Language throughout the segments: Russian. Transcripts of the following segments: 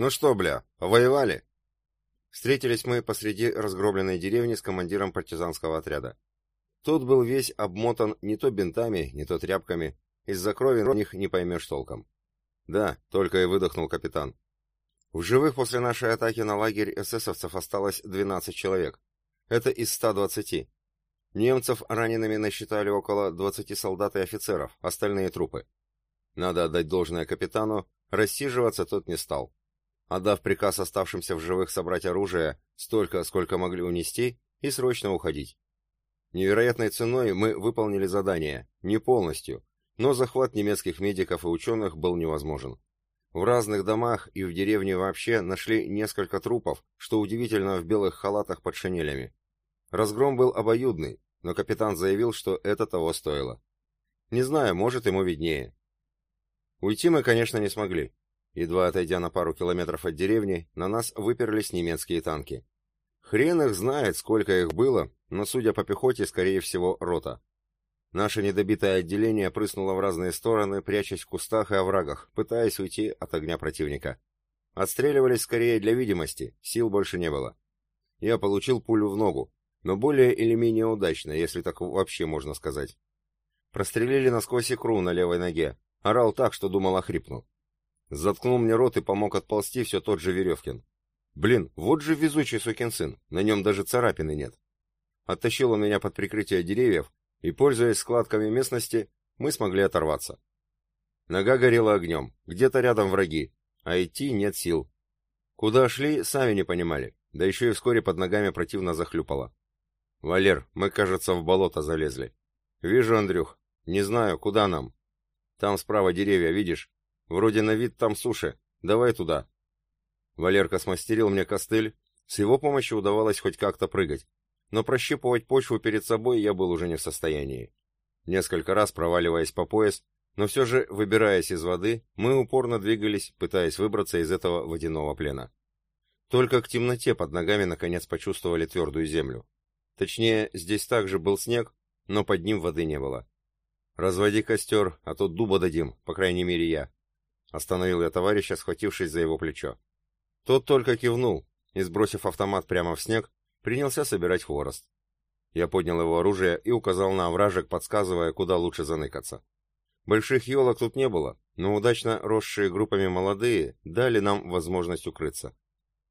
Ну что, бля, воевали? Встретились мы посреди разгромленной деревни с командиром партизанского отряда. Тот был весь обмотан не то бинтами, не то тряпками, из-за крови на них не поймешь толком. Да, только и выдохнул капитан. В живых после нашей атаки на лагерь эсэсовцев осталось 12 человек. Это из 120. Немцев ранеными насчитали около 20 солдат и офицеров, остальные трупы. Надо отдать должное капитану, рассиживаться тот не стал. Отдав приказ оставшимся в живых собрать оружие, столько, сколько могли унести, и срочно уходить. Невероятной ценой мы выполнили задание, не полностью, но захват немецких медиков и ученых был невозможен. В разных домах и в деревне вообще нашли несколько трупов, что удивительно в белых халатах под шинелями. Разгром был обоюдный, но капитан заявил, что это того стоило. Не знаю, может, ему виднее. Уйти мы, конечно, не смогли. Едва отойдя на пару километров от деревни, на нас выперлись немецкие танки. Хрен их знает, сколько их было, но, судя по пехоте, скорее всего, рота. Наше недобитое отделение прыснуло в разные стороны, прячась в кустах и оврагах, пытаясь уйти от огня противника. Отстреливались скорее для видимости, сил больше не было. Я получил пулю в ногу, но более или менее удачно, если так вообще можно сказать. Прострелили насквозь икру на левой ноге. Орал так, что думал охрипну. Заткнул мне рот и помог отползти все тот же Веревкин. Блин, вот же везучий сукин сын, на нем даже царапины нет. Оттащил он меня под прикрытие деревьев, и, пользуясь складками местности, мы смогли оторваться. Нога горела огнем, где-то рядом враги, а идти нет сил. Куда шли, сами не понимали, да еще и вскоре под ногами противно захлюпало. «Валер, мы, кажется, в болото залезли». «Вижу, Андрюх. Не знаю, куда нам?» «Там справа деревья, видишь? Вроде на вид там суши. Давай туда». Валерка смастерил мне костыль. С его помощью удавалось хоть как-то прыгать но прощупывать почву перед собой я был уже не в состоянии. Несколько раз проваливаясь по пояс, но все же, выбираясь из воды, мы упорно двигались, пытаясь выбраться из этого водяного плена. Только к темноте под ногами наконец почувствовали твердую землю. Точнее, здесь также был снег, но под ним воды не было. «Разводи костер, а то дуба дадим, по крайней мере я», — остановил я товарища, схватившись за его плечо. Тот только кивнул и, сбросив автомат прямо в снег, принялся собирать хворост. Я поднял его оружие и указал на овражек, подсказывая, куда лучше заныкаться. Больших елок тут не было, но удачно росшие группами молодые дали нам возможность укрыться.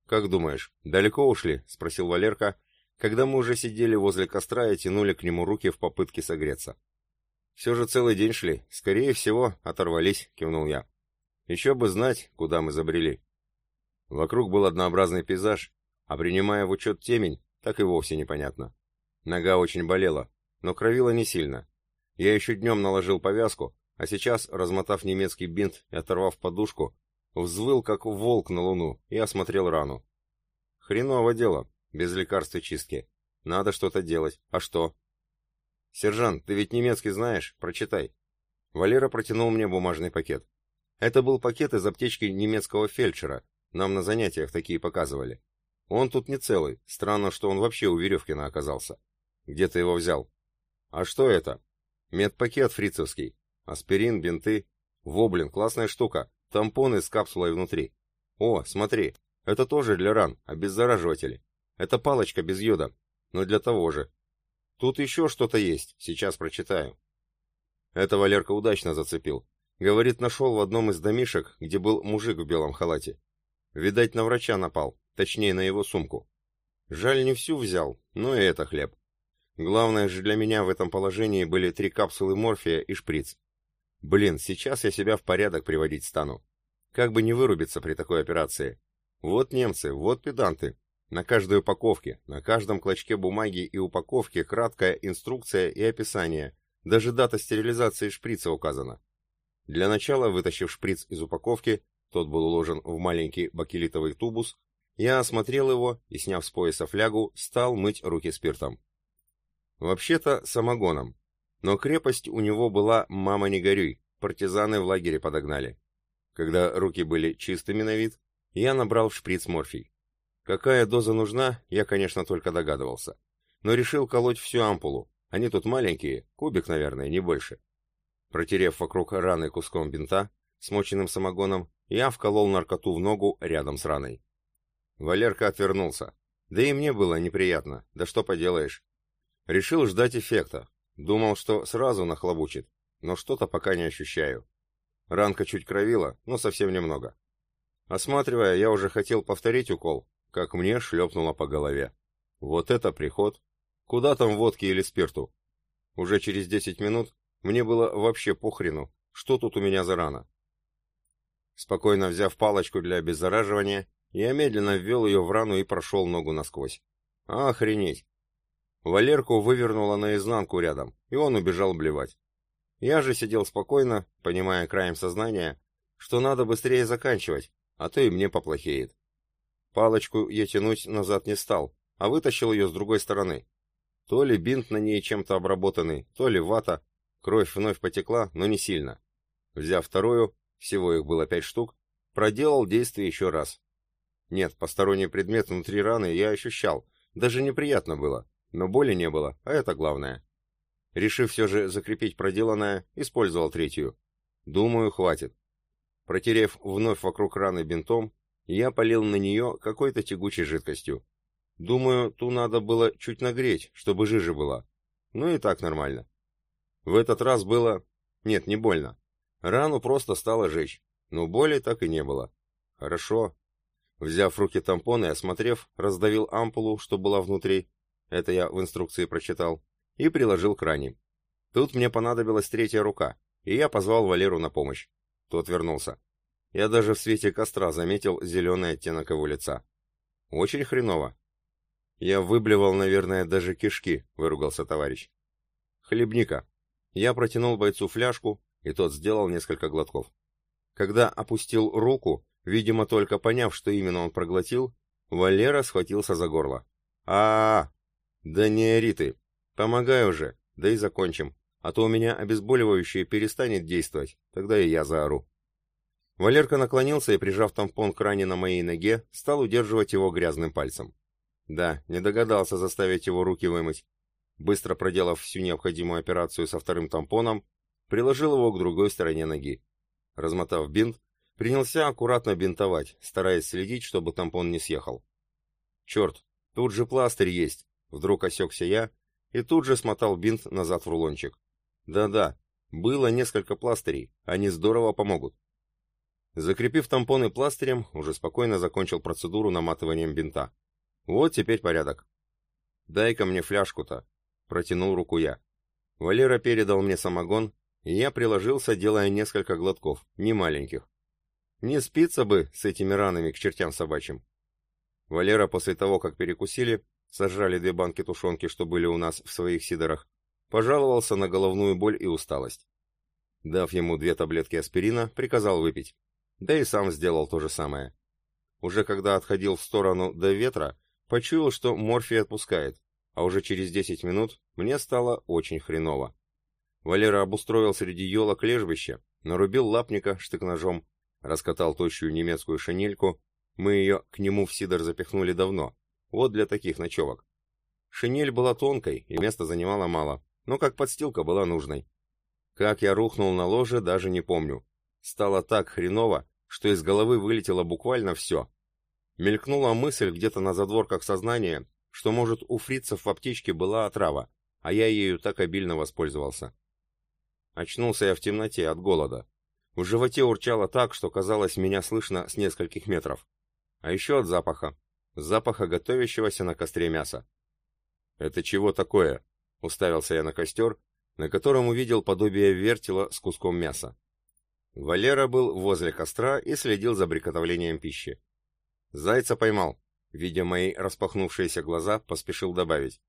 «Как думаешь, далеко ушли?» — спросил Валерка, когда мы уже сидели возле костра и тянули к нему руки в попытке согреться. «Все же целый день шли. Скорее всего, оторвались», — кивнул я. «Еще бы знать, куда мы забрели». Вокруг был однообразный пейзаж, а принимая в учет темень, так и вовсе непонятно. Нога очень болела, но кровила не сильно. Я еще днем наложил повязку, а сейчас, размотав немецкий бинт и оторвав подушку, взвыл, как волк на луну, и осмотрел рану. Хреново дело, без лекарств и чистки. Надо что-то делать. А что? Сержант, ты ведь немецкий знаешь? Прочитай. Валера протянул мне бумажный пакет. Это был пакет из аптечки немецкого фельдшера. Нам на занятиях такие показывали. Он тут не целый. Странно, что он вообще у Веревкина оказался. Где ты его взял? А что это? Медпакет фрицевский. Аспирин, бинты. Воблин, классная штука. Тампоны с капсулой внутри. О, смотри. Это тоже для ран, обеззараживатели. Это палочка без йода. Но для того же. Тут еще что-то есть. Сейчас прочитаю. Это Валерка удачно зацепил. Говорит, нашел в одном из домишек, где был мужик в белом халате. Видать, на врача напал. Точнее, на его сумку. Жаль, не всю взял, но и это хлеб. Главное же для меня в этом положении были три капсулы морфия и шприц. Блин, сейчас я себя в порядок приводить стану. Как бы не вырубиться при такой операции. Вот немцы, вот педанты. На каждой упаковке, на каждом клочке бумаги и упаковке краткая инструкция и описание. Даже дата стерилизации шприца указана. Для начала, вытащив шприц из упаковки, тот был уложен в маленький бакелитовый тубус, я осмотрел его и, сняв с пояса флягу, стал мыть руки спиртом. Вообще-то самогоном, но крепость у него была «мама не горюй», партизаны в лагере подогнали. Когда руки были чистыми на вид, я набрал в шприц морфий. Какая доза нужна, я, конечно, только догадывался. Но решил колоть всю ампулу. Они тут маленькие, кубик, наверное, не больше. Протерев вокруг раны куском бинта, смоченным самогоном, я вколол наркоту в ногу рядом с раной. Валерка отвернулся. Да и мне было неприятно, да что поделаешь. Решил ждать эффекта. Думал, что сразу нахлобучит, но что-то пока не ощущаю. Ранка чуть кровила, но совсем немного. Осматривая, я уже хотел повторить укол, как мне шлепнуло по голове. Вот это приход! Куда там водки или спирту? Уже через десять минут мне было вообще похрену, что тут у меня за рана. Спокойно взяв палочку для обеззараживания, я медленно ввел ее в рану и прошел ногу насквозь. Охренеть! Валерку вывернуло наизнанку рядом, и он убежал блевать. Я же сидел спокойно, понимая краем сознания, что надо быстрее заканчивать, а то и мне поплохеет. Палочку я тянуть назад не стал, а вытащил ее с другой стороны. То ли бинт на ней чем-то обработанный, то ли вата. Кровь вновь потекла, но не сильно. Взяв вторую, всего их было пять штук, проделал действие еще раз. Нет, посторонний предмет внутри раны я ощущал, даже неприятно было, но боли не было, а это главное. Решив все же закрепить проделанное, использовал третью. Думаю, хватит. Протерев вновь вокруг раны бинтом, я полил на нее какой-то тягучей жидкостью. Думаю, ту надо было чуть нагреть, чтобы жижа была. Ну и так нормально. В этот раз было... Нет, не больно. Рану просто стало жечь, но боли так и не было. Хорошо. Взяв в руки тампон и осмотрев, раздавил ампулу, что была внутри, это я в инструкции прочитал, и приложил к ране. Тут мне понадобилась третья рука, и я позвал Валеру на помощь. Тот вернулся. Я даже в свете костра заметил зеленый оттенок его лица. Очень хреново. Я выблевал, наверное, даже кишки, выругался товарищ. Хлебника. Я протянул бойцу фляжку, и тот сделал несколько глотков. Когда опустил руку, видимо, только поняв, что именно он проглотил, Валера схватился за горло. а, -а, Да не ори ты! Помогай уже, да и закончим, а то у меня обезболивающее перестанет действовать, тогда и я заору. Валерка наклонился и, прижав тампон к ране на моей ноге, стал удерживать его грязным пальцем. Да, не догадался заставить его руки вымыть. Быстро проделав всю необходимую операцию со вторым тампоном, приложил его к другой стороне ноги. Размотав бинт, принялся аккуратно бинтовать, стараясь следить, чтобы тампон не съехал. «Черт, тут же пластырь есть!» Вдруг осекся я и тут же смотал бинт назад в рулончик. «Да-да, было несколько пластырей, они здорово помогут». Закрепив тампоны пластырем, уже спокойно закончил процедуру наматыванием бинта. Вот теперь порядок. Дай-ка мне фляжку-то, протянул руку я. Валера передал мне самогон, и я приложился, делая несколько глотков, не маленьких. Не спится бы с этими ранами к чертям собачьим. Валера после того, как перекусили, сожрали две банки тушенки, что были у нас в своих сидорах, пожаловался на головную боль и усталость. Дав ему две таблетки аспирина, приказал выпить. Да и сам сделал то же самое. Уже когда отходил в сторону до ветра, Почуял, что морфий отпускает, а уже через 10 минут мне стало очень хреново. Валера обустроил среди елок лежбище, нарубил лапника штык-ножом, раскатал тощую немецкую шинельку, мы ее к нему в сидор запихнули давно, вот для таких ночевок. Шинель была тонкой, и места занимала мало, но как подстилка была нужной. Как я рухнул на ложе, даже не помню. Стало так хреново, что из головы вылетело буквально все. Мелькнула мысль где-то на задворках сознания, что, может, у фрицев в аптечке была отрава, а я ею так обильно воспользовался. Очнулся я в темноте от голода. В животе урчало так, что казалось, меня слышно с нескольких метров. А еще от запаха. Запаха готовящегося на костре мяса. «Это чего такое?» — уставился я на костер, на котором увидел подобие вертела с куском мяса. Валера был возле костра и следил за приготовлением пищи. Зайца поймал. Видя мои распахнувшиеся глаза, поспешил добавить.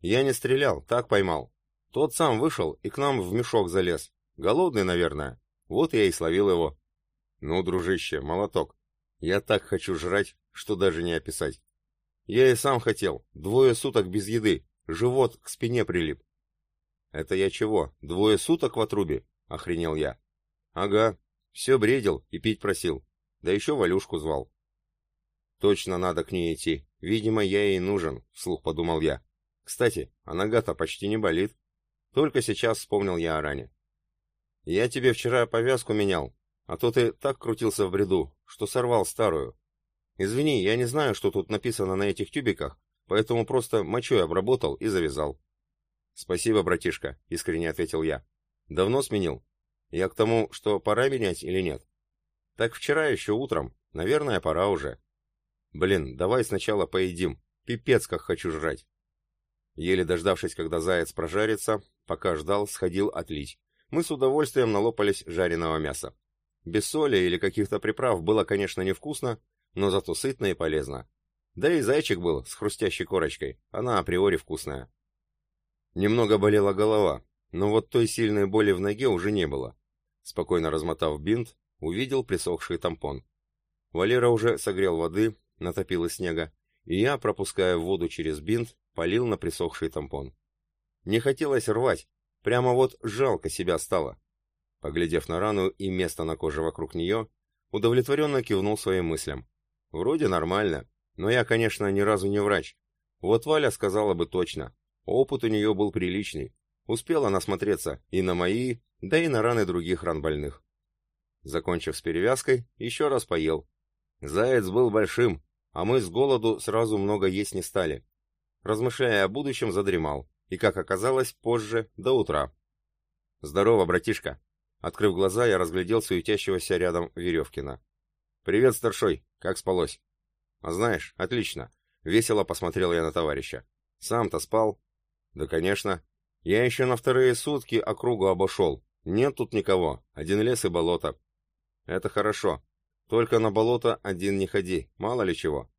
Я не стрелял, так поймал. Тот сам вышел и к нам в мешок залез. Голодный, наверное. Вот я и словил его. Ну, дружище, молоток. Я так хочу жрать, что даже не описать. Я и сам хотел. Двое суток без еды. Живот к спине прилип. Это я чего, двое суток в отрубе? Охренел я. Ага. Все бредил и пить просил. Да еще Валюшку звал. Точно надо к ней идти. Видимо, я ей нужен, вслух подумал я. Кстати, а нога-то почти не болит. Только сейчас вспомнил я о ране. Я тебе вчера повязку менял. А то ты так крутился в бреду, что сорвал старую. Извини, я не знаю, что тут написано на этих тюбиках, поэтому просто мочой обработал и завязал. Спасибо, братишка, искренне ответил я. Давно сменил? Я к тому, что пора менять или нет? Так вчера еще утром. Наверное, пора уже. Блин, давай сначала поедим. Пипец, как хочу жрать. Еле дождавшись, когда заяц прожарится, пока ждал, сходил отлить. Мы с удовольствием налопались жареного мяса. Без соли или каких-то приправ было, конечно, невкусно, но зато сытно и полезно. Да и зайчик был с хрустящей корочкой, она априори вкусная. Немного болела голова, но вот той сильной боли в ноге уже не было. Спокойно размотав бинт, увидел присохший тампон. Валера уже согрел воды, натопил из снега, и я, пропуская воду через бинт, полил на присохший тампон. Не хотелось рвать, прямо вот жалко себя стало. Поглядев на рану и место на коже вокруг нее, удовлетворенно кивнул своим мыслям. Вроде нормально, но я, конечно, ни разу не врач. Вот Валя сказала бы точно. Опыт у нее был приличный. Успела насмотреться и на мои, да и на раны других ран больных. Закончив с перевязкой, еще раз поел. Заяц был большим, а мы с голоду сразу много есть не стали. Размышляя о будущем, задремал, и, как оказалось, позже, до утра. «Здорово, братишка!» Открыв глаза, я разглядел суетящегося рядом Веревкина. «Привет, старшой! Как спалось?» «А знаешь, отлично!» Весело посмотрел я на товарища. «Сам-то спал?» «Да, конечно. Я еще на вторые сутки округу обошел. Нет тут никого. Один лес и болото. Это хорошо. Только на болото один не ходи, мало ли чего.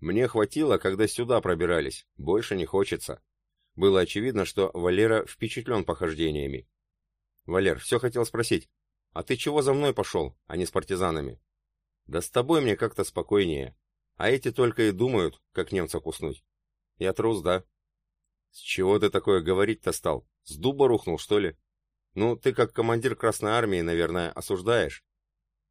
Мне хватило, когда сюда пробирались, больше не хочется. Было очевидно, что Валера впечатлен похождениями. Валер, все хотел спросить, а ты чего за мной пошел, а не с партизанами? Да с тобой мне как-то спокойнее. А эти только и думают, как немца куснуть. Я трус, да? С чего ты такое говорить-то стал? С дуба рухнул, что ли? Ну, ты как командир Красной Армии, наверное, осуждаешь.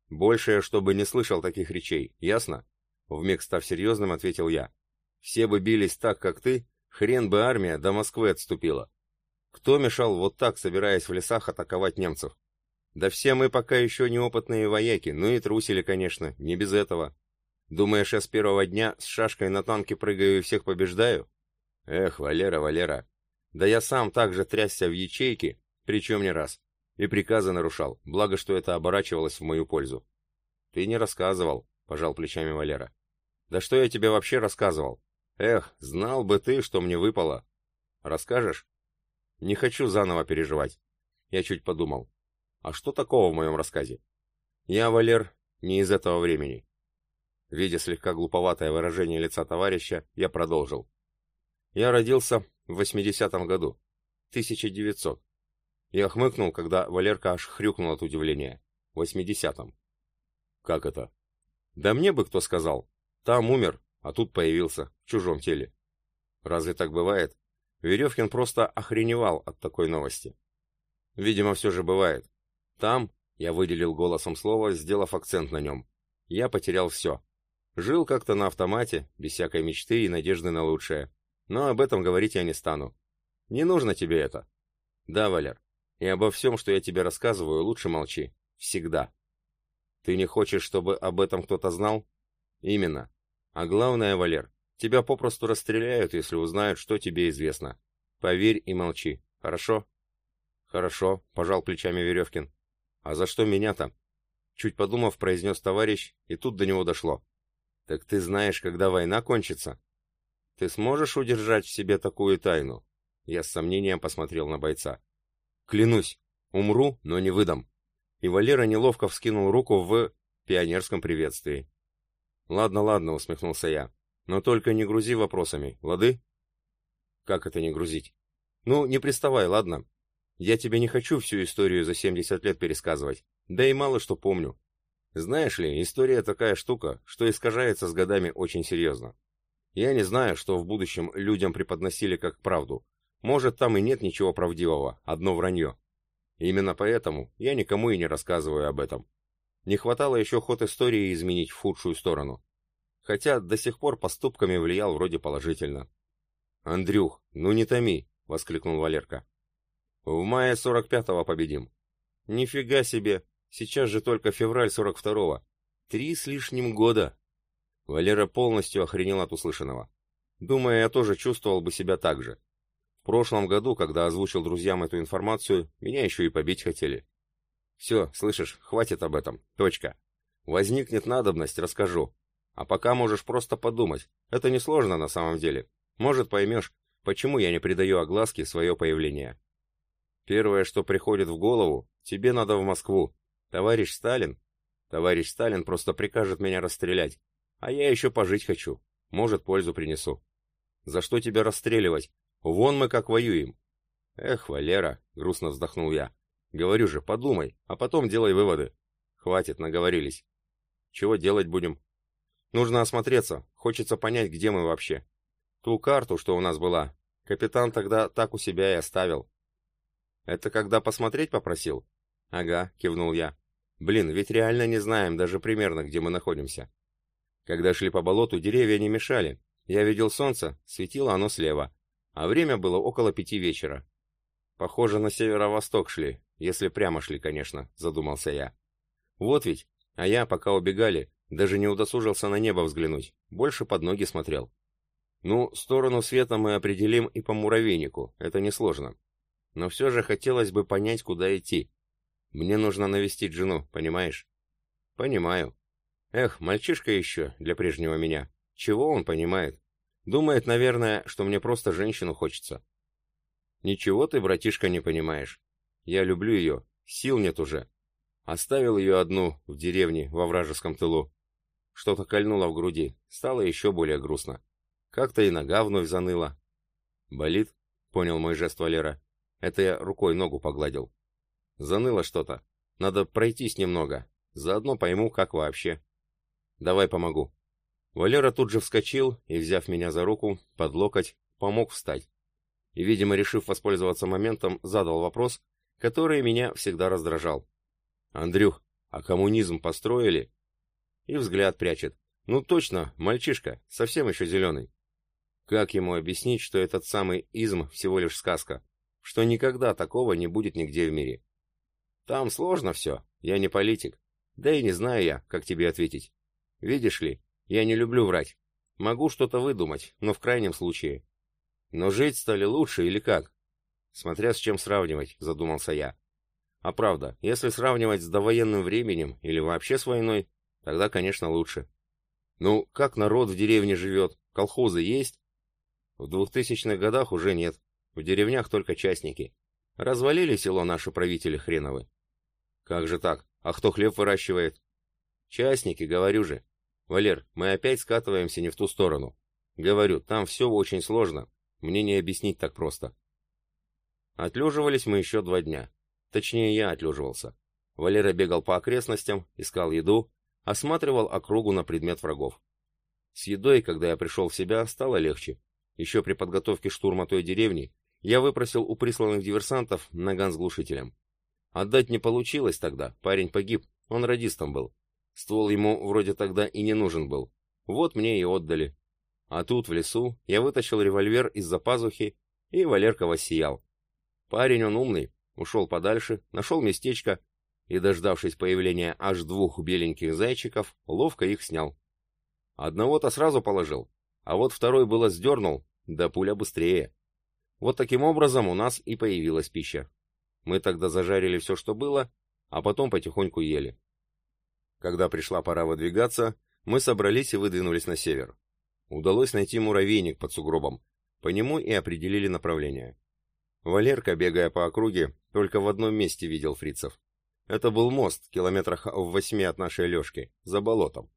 Больше, чтобы не слышал таких речей, ясно? Вмиг став серьезным, ответил я. Все бы бились так, как ты, хрен бы армия до Москвы отступила. Кто мешал вот так, собираясь в лесах, атаковать немцев? Да все мы пока еще неопытные вояки, ну и трусили, конечно, не без этого. Думаешь, я с первого дня с шашкой на танке прыгаю и всех побеждаю? Эх, Валера, Валера. Да я сам так же трясся в ячейке, причем не раз. И приказы нарушал, благо, что это оборачивалось в мою пользу. Ты не рассказывал, пожал плечами Валера. Да что я тебе вообще рассказывал? Эх, знал бы ты, что мне выпало. Расскажешь? Не хочу заново переживать. Я чуть подумал. А что такого в моем рассказе? Я, Валер, не из этого времени. Видя слегка глуповатое выражение лица товарища, я продолжил. Я родился в 80-м году. 1900. Я хмыкнул, когда Валерка аж хрюкнул от удивления. В восьмидесятом. Как это? Да мне бы кто сказал. Там умер, а тут появился, в чужом теле. Разве так бывает? Веревкин просто охреневал от такой новости. Видимо, все же бывает. Там, я выделил голосом слово, сделав акцент на нем, я потерял все. Жил как-то на автомате, без всякой мечты и надежды на лучшее. Но об этом говорить я не стану. Не нужно тебе это. Да, Валер, и обо всем, что я тебе рассказываю, лучше молчи. Всегда. Ты не хочешь, чтобы об этом кто-то знал? Именно. А главное, Валер, тебя попросту расстреляют, если узнают, что тебе известно. Поверь и молчи. Хорошо? Хорошо, пожал плечами Веревкин. А за что меня-то? Чуть подумав, произнес товарищ, и тут до него дошло. Так ты знаешь, когда война кончится? Ты сможешь удержать в себе такую тайну? Я с сомнением посмотрел на бойца. Клянусь, умру, но не выдам. И Валера неловко вскинул руку в пионерском приветствии. Ладно, ладно, усмехнулся я. Но только не грузи вопросами, лады? Как это не грузить? Ну, не приставай, ладно? Я тебе не хочу всю историю за 70 лет пересказывать. Да и мало что помню. Знаешь ли, история такая штука, что искажается с годами очень серьезно. Я не знаю, что в будущем людям преподносили как правду, может, там и нет ничего правдивого, одно вранье. Именно поэтому я никому и не рассказываю об этом. Не хватало еще ход истории изменить в худшую сторону. Хотя до сих пор поступками влиял вроде положительно. «Андрюх, ну не томи!» — воскликнул Валерка. «В мае сорок пятого победим». «Нифига себе! Сейчас же только февраль 42-го. Три с лишним года. Валера полностью охренел от услышанного. Думаю, я тоже чувствовал бы себя так же. Прошлом году, когда озвучил друзьям эту информацию, меня еще и побить хотели. Все, слышишь, хватит об этом. Точка. Возникнет надобность, расскажу. А пока можешь просто подумать. Это несложно на самом деле. Может, поймешь, почему я не придаю огласке свое появление. Первое, что приходит в голову, тебе надо в Москву. Товарищ Сталин? Товарищ Сталин просто прикажет меня расстрелять. А я еще пожить хочу. Может, пользу принесу. За что тебя расстреливать? Вон мы как воюем. Эх, Валера, грустно вздохнул я. Говорю же, подумай, а потом делай выводы. Хватит, наговорились. Чего делать будем? Нужно осмотреться, хочется понять, где мы вообще. Ту карту, что у нас была, капитан тогда так у себя и оставил. Это когда посмотреть попросил? Ага, кивнул я. Блин, ведь реально не знаем даже примерно, где мы находимся. Когда шли по болоту, деревья не мешали. Я видел солнце, светило оно слева, а время было около пяти вечера. Похоже, на северо-восток шли, если прямо шли, конечно, задумался я. Вот ведь, а я, пока убегали, даже не удосужился на небо взглянуть, больше под ноги смотрел. Ну, сторону света мы определим и по муравейнику, это несложно. Но все же хотелось бы понять, куда идти. Мне нужно навестить жену, понимаешь? Понимаю. Эх, мальчишка еще для прежнего меня. Чего он понимает? Думает, наверное, что мне просто женщину хочется. Ничего ты, братишка, не понимаешь. Я люблю ее, сил нет уже. Оставил ее одну в деревне во вражеском тылу. Что-то кольнуло в груди, стало еще более грустно. Как-то и нога вновь заныла. «Болит?» — понял мой жест Валера. Это я рукой ногу погладил. Заныло что-то. Надо пройтись немного. Заодно пойму, как вообще. Давай помогу. Валера тут же вскочил и, взяв меня за руку, под локоть, помог встать. И, видимо, решив воспользоваться моментом, задал вопрос, который меня всегда раздражал. «Андрюх, а коммунизм построили?» И взгляд прячет. «Ну точно, мальчишка, совсем еще зеленый». Как ему объяснить, что этот самый изм всего лишь сказка? Что никогда такого не будет нигде в мире? Там сложно все, я не политик. Да и не знаю я, как тебе ответить. Видишь ли, я не люблю врать. Могу что-то выдумать, но в крайнем случае. Но жить стали лучше или как? Смотря с чем сравнивать, задумался я. А правда, если сравнивать с довоенным временем или вообще с войной, тогда, конечно, лучше. Ну, как народ в деревне живет? Колхозы есть? В двухтысячных годах уже нет. В деревнях только частники. Развалили село наши правители хреновы. Как же так? А кто хлеб выращивает? Частники, говорю же. Валер, мы опять скатываемся не в ту сторону. Говорю, там все очень сложно. Мне не объяснить так просто. Отлеживались мы еще два дня. Точнее, я отлеживался. Валера бегал по окрестностям, искал еду, осматривал округу на предмет врагов. С едой, когда я пришел в себя, стало легче. Еще при подготовке штурма той деревни я выпросил у присланных диверсантов наган с глушителем. Отдать не получилось тогда, парень погиб, он радистом был. Ствол ему вроде тогда и не нужен был. Вот мне и отдали. А тут, в лесу, я вытащил револьвер из-за пазухи, и Валерка воссиял. Парень он умный, ушел подальше, нашел местечко и, дождавшись появления аж двух беленьких зайчиков, ловко их снял. Одного-то сразу положил, а вот второй было сдернул, да пуля быстрее. Вот таким образом у нас и появилась пища. Мы тогда зажарили все, что было, а потом потихоньку ели. Когда пришла пора выдвигаться, мы собрались и выдвинулись на север. Удалось найти муравейник под сугробом. По нему и определили направление. Валерка, бегая по округе, только в одном месте видел фрицев. Это был мост, километрах в восьми от нашей лёжки, за болотом.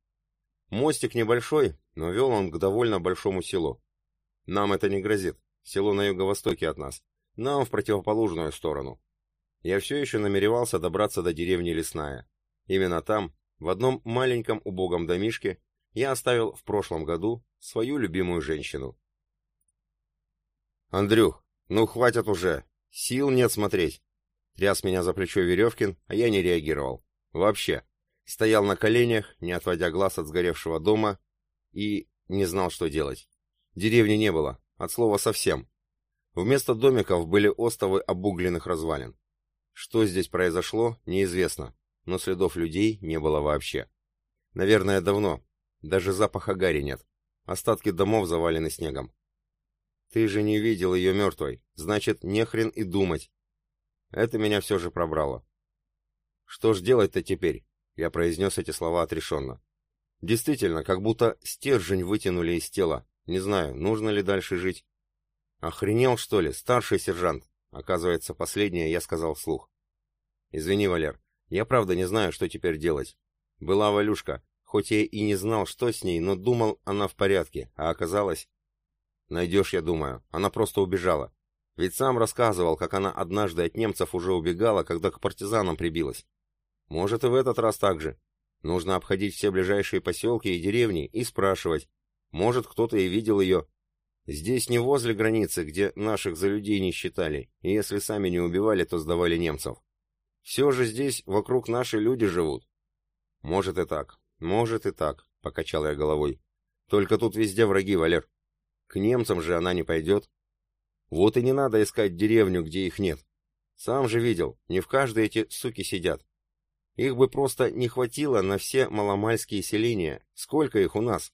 Мостик небольшой, но вел он к довольно большому селу. Нам это не грозит, село на юго-востоке от нас. Нам в противоположную сторону. Я все еще намеревался добраться до деревни Лесная. Именно там в одном маленьком убогом домишке я оставил в прошлом году свою любимую женщину. «Андрюх, ну хватит уже! Сил нет смотреть!» Тряс меня за плечо Веревкин, а я не реагировал. Вообще. Стоял на коленях, не отводя глаз от сгоревшего дома, и не знал, что делать. Деревни не было, от слова совсем. Вместо домиков были остовы обугленных развалин. Что здесь произошло, неизвестно но следов людей не было вообще. Наверное, давно. Даже запаха гари нет. Остатки домов завалены снегом. Ты же не видел ее мертвой, значит, не хрен и думать. Это меня все же пробрало. Что ж делать-то теперь? Я произнес эти слова отрешенно. Действительно, как будто стержень вытянули из тела. Не знаю, нужно ли дальше жить. Охренел, что ли, старший сержант? Оказывается, последнее я сказал вслух. Извини, Валер, я правда не знаю, что теперь делать. Была Валюшка, хоть я и не знал, что с ней, но думал, она в порядке, а оказалось... Найдешь, я думаю, она просто убежала. Ведь сам рассказывал, как она однажды от немцев уже убегала, когда к партизанам прибилась. Может и в этот раз так же. Нужно обходить все ближайшие поселки и деревни и спрашивать. Может, кто-то и видел ее. Здесь не возле границы, где наших за людей не считали, и если сами не убивали, то сдавали немцев. Все же здесь вокруг наши люди живут. Может и так, может и так, покачал я головой. Только тут везде враги, Валер. К немцам же она не пойдет. Вот и не надо искать деревню, где их нет. Сам же видел, не в каждой эти суки сидят. Их бы просто не хватило на все маломальские селения. Сколько их у нас?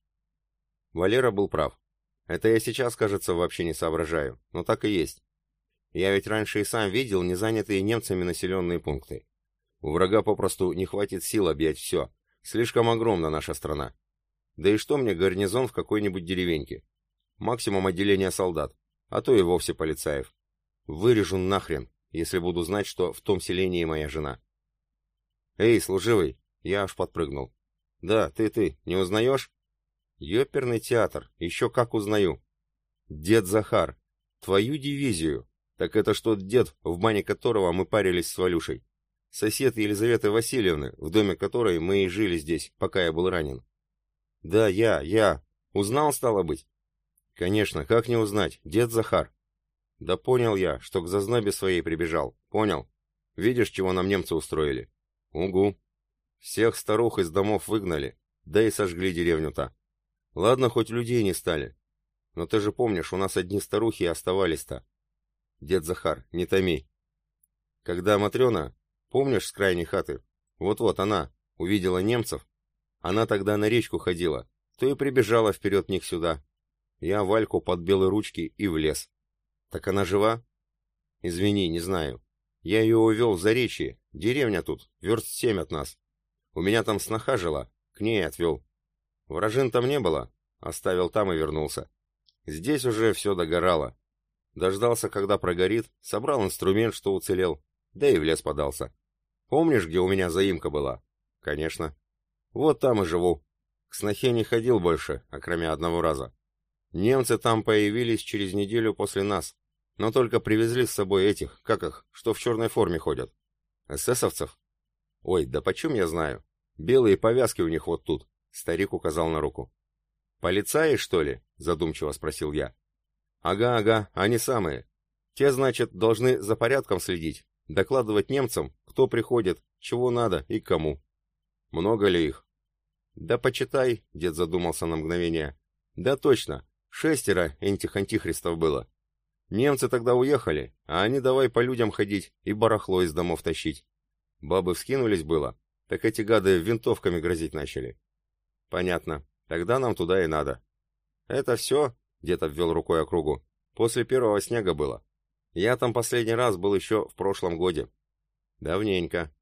Валера был прав. Это я сейчас, кажется, вообще не соображаю, но так и есть. Я ведь раньше и сам видел незанятые немцами населенные пункты. У врага попросту не хватит сил объять все. Слишком огромна наша страна. Да и что мне гарнизон в какой-нибудь деревеньке? Максимум отделения солдат, а то и вовсе полицаев. Вырежу нахрен, если буду знать, что в том селении моя жена. «Эй, служивый!» Я аж подпрыгнул. «Да, ты-ты, не узнаешь?» «Ёперный театр, еще как узнаю!» «Дед Захар, твою дивизию! Так это что дед, в бане которого мы парились с Валюшей. Сосед Елизаветы Васильевны, в доме которой мы и жили здесь, пока я был ранен. Да, я, я. Узнал, стало быть? Конечно, как не узнать, дед Захар. Да понял я, что к зазнобе своей прибежал. Понял. Видишь, чего нам немцы устроили? Угу. Всех старух из домов выгнали, да и сожгли деревню-то. Ладно, хоть людей не стали. Но ты же помнишь, у нас одни старухи оставались-то. Дед Захар, не томи. Когда Матрена, помнишь, с крайней хаты? Вот-вот она, увидела немцев. Она тогда на речку ходила, то и прибежала вперед них сюда. Я Вальку под белые ручки и в лес. Так она жива? Извини, не знаю. Я ее увел в Заречье, деревня тут, верст семь от нас. У меня там сноха жила, к ней отвел. Вражин там не было, оставил там и вернулся. Здесь уже все догорало. Дождался, когда прогорит, собрал инструмент, что уцелел, да и в лес подался. Помнишь, где у меня заимка была? Конечно. Вот там и живу. К снохе не ходил больше, окромя одного раза. Немцы там появились через неделю после нас. Но только привезли с собой этих, как их, что в черной форме ходят. Эсэсовцев? Ой, да почем я знаю? Белые повязки у них вот тут. Старик указал на руку. Полицаи, что ли? Задумчиво спросил я. Ага, ага, они самые. Те, значит, должны за порядком следить, докладывать немцам, кто приходит, чего надо и кому. Много ли их? Да почитай, дед задумался на мгновение. Да точно, шестеро этих антихристов было. Немцы тогда уехали, а они давай по людям ходить и барахло из домов тащить. Бабы вскинулись было, так эти гады винтовками грозить начали. Понятно, тогда нам туда и надо. Это все? Дед обвел рукой округу. После первого снега было. Я там последний раз был еще в прошлом годе. Давненько.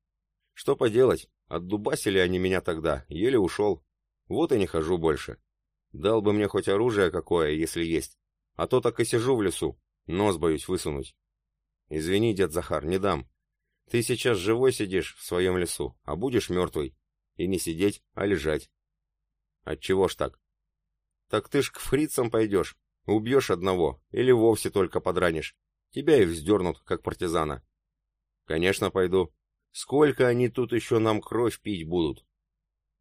Что поделать, отдубасили они меня тогда, еле ушел. Вот и не хожу больше. Дал бы мне хоть оружие какое, если есть. А то так и сижу в лесу, Нос боюсь высунуть. Извини, дед Захар, не дам. Ты сейчас живой сидишь в своем лесу, а будешь мертвый. И не сидеть, а лежать. Отчего ж так? Так ты ж к фрицам пойдешь, убьешь одного, или вовсе только подранишь. Тебя и вздернут, как партизана. Конечно, пойду. Сколько они тут еще нам кровь пить будут?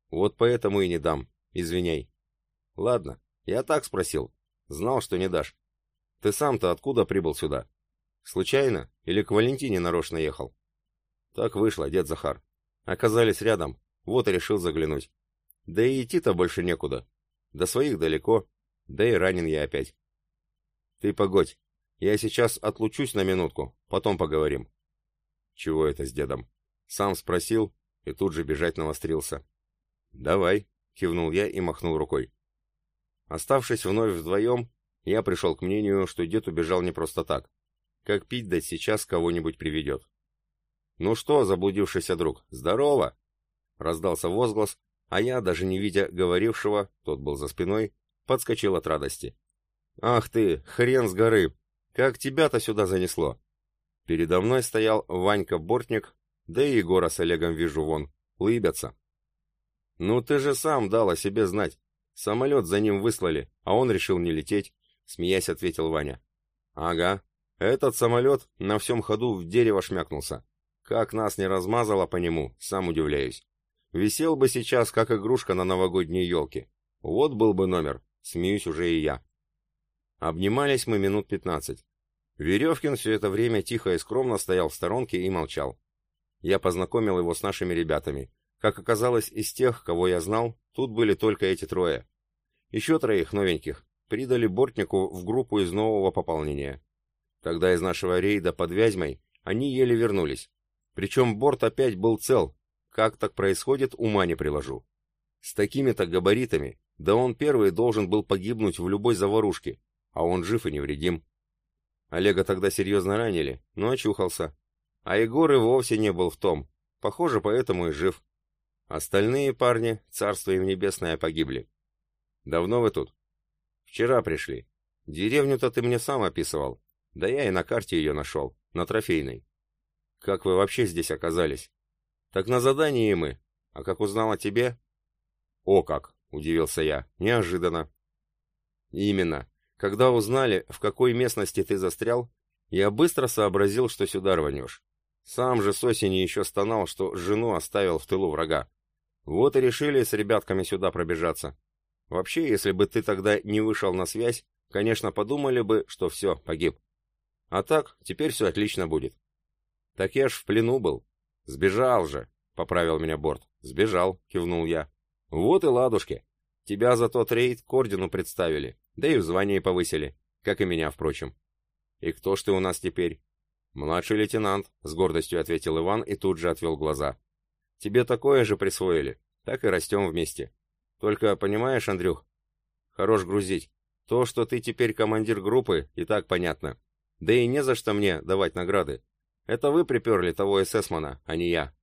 Вот поэтому и не дам, извиняй. Ладно, я так спросил. Знал, что не дашь. Ты сам-то откуда прибыл сюда? Случайно? Или к Валентине нарочно ехал? Так вышло, дед Захар. Оказались рядом, вот и решил заглянуть. Да и идти-то больше некуда. До своих далеко, да и ранен я опять. Ты погодь, я сейчас отлучусь на минутку, потом поговорим. Чего это с дедом? Сам спросил, и тут же бежать навострился. «Давай», — кивнул я и махнул рукой. Оставшись вновь вдвоем, я пришел к мнению, что дед убежал не просто так. Как пить дать сейчас кого-нибудь приведет. «Ну что, заблудившийся друг, здорово!» Раздался возглас, а я, даже не видя говорившего, тот был за спиной, подскочил от радости. «Ах ты, хрен с горы! Как тебя-то сюда занесло?» Передо мной стоял Ванька Бортник, да и Егора с Олегом вижу вон, улыбятся. «Ну ты же сам дал о себе знать. Самолет за ним выслали, а он решил не лететь», — смеясь ответил Ваня. «Ага, этот самолет на всем ходу в дерево шмякнулся. Как нас не размазало по нему, сам удивляюсь. Висел бы сейчас, как игрушка на новогодней елке. Вот был бы номер, смеюсь уже и я. Обнимались мы минут пятнадцать. Веревкин все это время тихо и скромно стоял в сторонке и молчал. Я познакомил его с нашими ребятами. Как оказалось, из тех, кого я знал, тут были только эти трое. Еще троих новеньких придали Бортнику в группу из нового пополнения. Тогда из нашего рейда под Вязьмой они еле вернулись. Причем борт опять был цел, как так происходит, ума не приложу. С такими-то габаритами, да он первый должен был погибнуть в любой заварушке, а он жив и невредим. Олега тогда серьезно ранили, но очухался. А Егор и вовсе не был в том. Похоже, поэтому и жив. Остальные парни, царство им небесное, погибли. Давно вы тут? Вчера пришли. Деревню-то ты мне сам описывал. Да я и на карте ее нашел, на трофейной. Как вы вообще здесь оказались? Так на задании мы. А как узнал тебе? О как, удивился я, неожиданно. Именно. Когда узнали, в какой местности ты застрял, я быстро сообразил, что сюда рванешь. Сам же с осени еще стонал, что жену оставил в тылу врага. Вот и решили с ребятками сюда пробежаться. Вообще, если бы ты тогда не вышел на связь, конечно, подумали бы, что все, погиб. А так, теперь все отлично будет. Так я ж в плену был, «Сбежал же!» — поправил меня Борт. «Сбежал!» — кивнул я. «Вот и ладушки! Тебя за тот рейд к ордену представили, да и в звании повысили, как и меня, впрочем». «И кто ж ты у нас теперь?» «Младший лейтенант», — с гордостью ответил Иван и тут же отвел глаза. «Тебе такое же присвоили, так и растем вместе. Только, понимаешь, Андрюх, хорош грузить. То, что ты теперь командир группы, и так понятно. Да и не за что мне давать награды. Это вы приперли того эсэсмана, а не я.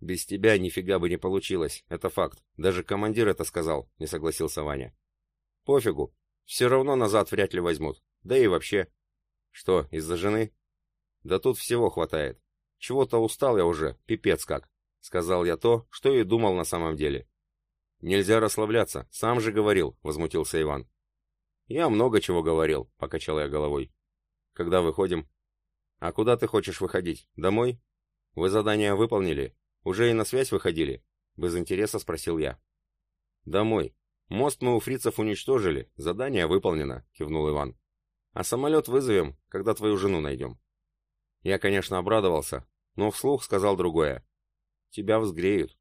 Без тебя нифига бы не получилось, это факт. Даже командир это сказал, не согласился Ваня. Пофигу, все равно назад вряд ли возьмут. Да и вообще. Что, из-за жены? Да тут всего хватает. Чего-то устал я уже, пипец как. Сказал я то, что и думал на самом деле. Нельзя расслабляться, сам же говорил, возмутился Иван. Я много чего говорил, покачал я головой. Когда выходим? «А куда ты хочешь выходить? Домой?» «Вы задание выполнили? Уже и на связь выходили?» Без интереса спросил я. «Домой. Мост мы у фрицев уничтожили, задание выполнено», — кивнул Иван. «А самолет вызовем, когда твою жену найдем». Я, конечно, обрадовался, но вслух сказал другое. «Тебя взгреют».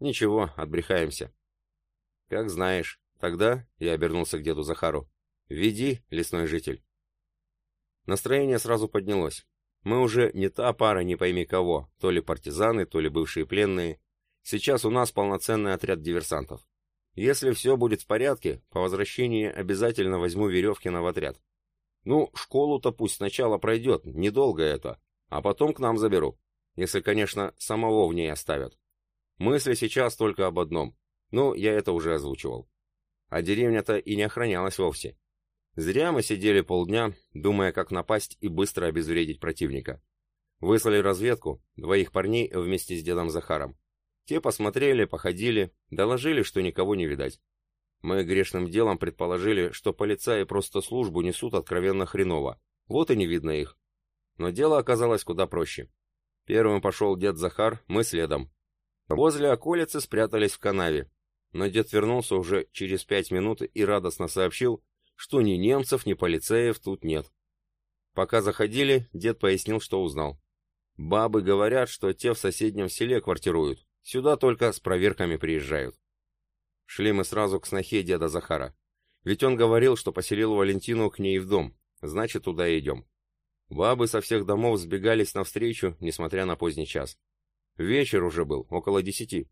«Ничего, отбрехаемся». «Как знаешь. Тогда...» — я обернулся к деду Захару. «Веди, лесной житель». Настроение сразу поднялось. Мы уже не та пара не пойми кого, то ли партизаны, то ли бывшие пленные. Сейчас у нас полноценный отряд диверсантов. Если все будет в порядке, по возвращении обязательно возьму Веревкина в отряд. Ну, школу-то пусть сначала пройдет, недолго это, а потом к нам заберу. Если, конечно, самого в ней оставят. Мысли сейчас только об одном. Ну, я это уже озвучивал. А деревня-то и не охранялась вовсе. Зря мы сидели полдня, думая, как напасть и быстро обезвредить противника. Выслали разведку, двоих парней вместе с дедом Захаром. Те посмотрели, походили, доложили, что никого не видать. Мы грешным делом предположили, что полицаи просто службу несут откровенно хреново. Вот и не видно их. Но дело оказалось куда проще. Первым пошел дед Захар, мы следом. Возле околицы спрятались в канаве. Но дед вернулся уже через пять минут и радостно сообщил, что ни немцев, ни полицеев тут нет. Пока заходили, дед пояснил, что узнал. Бабы говорят, что те в соседнем селе квартируют. Сюда только с проверками приезжают. Шли мы сразу к снохе деда Захара. Ведь он говорил, что поселил Валентину к ней в дом. Значит, туда и идем. Бабы со всех домов сбегались навстречу, несмотря на поздний час. Вечер уже был, около десяти.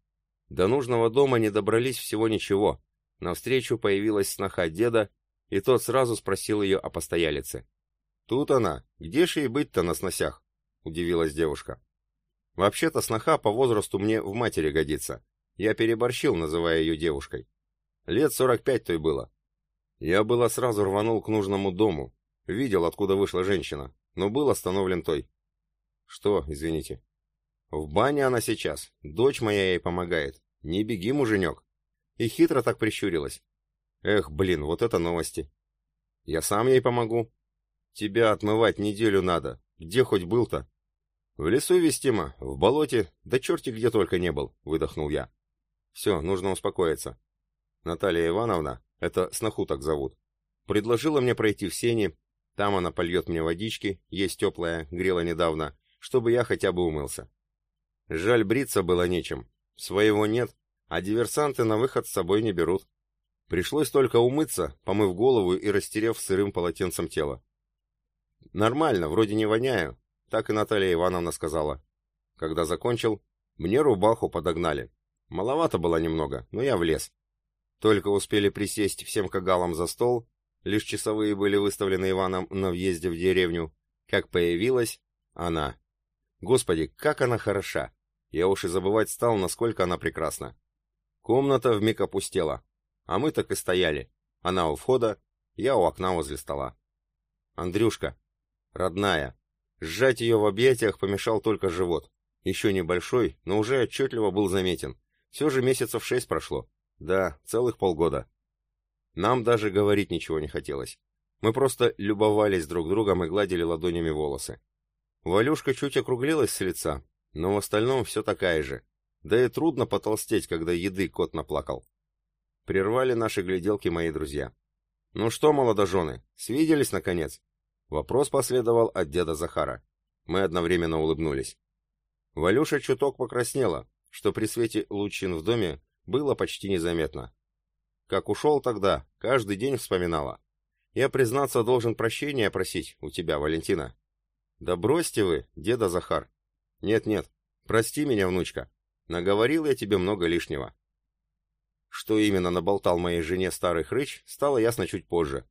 До нужного дома не добрались всего ничего. Навстречу появилась сноха деда, и тот сразу спросил ее о постоялице. «Тут она. Где ж ей быть-то на сносях?» — удивилась девушка. «Вообще-то сноха по возрасту мне в матери годится. Я переборщил, называя ее девушкой. Лет сорок пять той было. Я было сразу рванул к нужному дому. Видел, откуда вышла женщина, но был остановлен той. Что, извините? В бане она сейчас. Дочь моя ей помогает. Не беги, муженек. И хитро так прищурилась. Эх, блин, вот это новости. Я сам ей помогу. Тебя отмывать неделю надо. Где хоть был-то? В лесу вестимо, в болоте, да черти где только не был, выдохнул я. Все, нужно успокоиться. Наталья Ивановна, это сноху так зовут, предложила мне пройти в сени, там она польет мне водички, есть теплая, грела недавно, чтобы я хотя бы умылся. Жаль, бриться было нечем. Своего нет, а диверсанты на выход с собой не берут. Пришлось только умыться, помыв голову и растерев сырым полотенцем тело. Нормально, вроде не воняю, так и Наталья Ивановна сказала. Когда закончил, мне рубаху подогнали. Маловато было немного, но я влез. Только успели присесть всем кагалам за стол, лишь часовые были выставлены Иваном на въезде в деревню, как появилась она. Господи, как она хороша! Я уж и забывать стал, насколько она прекрасна. Комната вмиг опустела, а мы так и стояли. Она у входа, я у окна возле стола. Андрюшка, родная, сжать ее в объятиях помешал только живот. Еще небольшой, но уже отчетливо был заметен. Все же месяцев шесть прошло. Да, целых полгода. Нам даже говорить ничего не хотелось. Мы просто любовались друг другом и гладили ладонями волосы. Валюшка чуть округлилась с лица, но в остальном все такая же. Да и трудно потолстеть, когда еды кот наплакал. Прервали наши гляделки мои друзья. «Ну что, молодожены, свиделись, наконец?» Вопрос последовал от деда Захара. Мы одновременно улыбнулись. Валюша чуток покраснела, что при свете лучин в доме было почти незаметно. Как ушел тогда, каждый день вспоминала. Я, признаться, должен прощения просить у тебя, Валентина. Да бросьте вы, деда Захар. Нет-нет, прости меня, внучка. Наговорил я тебе много лишнего. Что именно наболтал моей жене старый хрыч, стало ясно чуть позже.